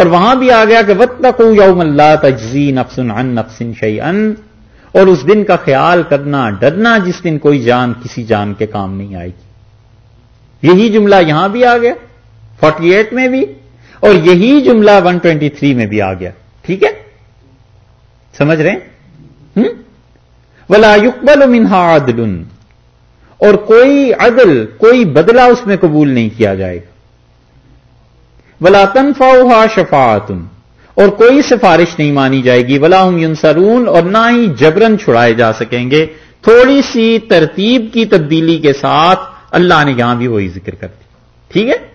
اور وہاں بھی آ گیا کہ وط یوم اللہ تجزی نفسن ان نفسن شعی اور اس دن کا خیال کرنا، ڈرنا جس دن کوئی جان، کسی جان کے کام نہیں آئے گی۔ یہی جملہ یہاں بھی آ گیا فورٹی ایٹ میں بھی، اور یہی جملہ ون ٹوینٹی تھری میں بھی آ گیا۔ ٹھیک ہے؟ سمجھ رہے ہیں؟ ولا یقبل منہا عدل۔ اور کوئی عدل، کوئی بدلہ اس میں قبول نہیں کیا جائے گا۔ ولا تنفا شفاعت اور کوئی سفارش نہیں مانی جائے گی۔ ولا ہم ینسرون اور نہ ہی جبرن چھڑائے جا سکیں گے۔ تھوڑی سی ترتیب کی تبدیلی کے ساتھ اللہ نے یہاں بھی وہی ذکر کر دی۔ ٹھیک ہے؟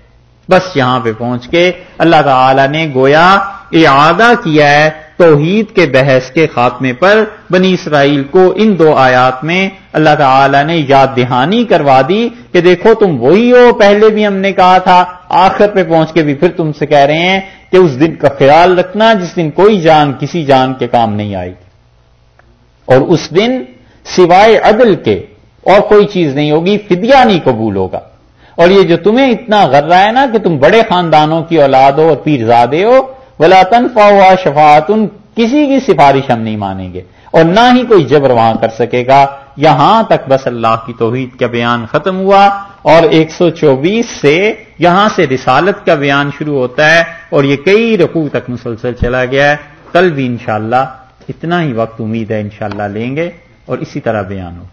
بس یہاں پہ پہنچ کے اللہ تعالی نے گویا اعادہ کیا ہے توحید کے بحث کے خاتمے پر۔ بنی اسرائیل کو ان دو آیات میں اللہ تعالی نے یاد دہانی کروا دی کہ دیکھو تم وہی ہو، پہلے بھی ہم نے کہا تھا۔ آخر پہ پہنچ کے بھی پھر تم سے کہہ رہے ہیں کہ اس دن کا خیال رکھنا جس دن کوئی جان کسی جان کے کام نہیں آئے گی۔ اور اس دن سوائے عدل کے اور کوئی چیز نہیں ہوگی، فدیہ نہیں قبول ہوگا۔ اور یہ جو تمہیں اتنا غر رہا ہے نا کہ تم بڑے خاندانوں کی اولاد ہو اور پیرزادے ہو، ولا تنفا ہوا شفات کسی کی سفارش ہم نہیں مانیں گے۔ اور نہ ہی کوئی جبر وہاں کر سکے گا۔ یہاں تک بس اللہ کی توحید کا بیان ختم ہوا اور ایک سو چوبیس سے یہاں سے رسالت کا بیان شروع ہوتا ہے اور یہ کئی رقو تک مسلسل چلا گیا ہے۔ کل بھی انشاءاللہ اتنا ہی وقت امید ہے انشاءاللہ لیں گے اور اسی طرح بیان ہو۔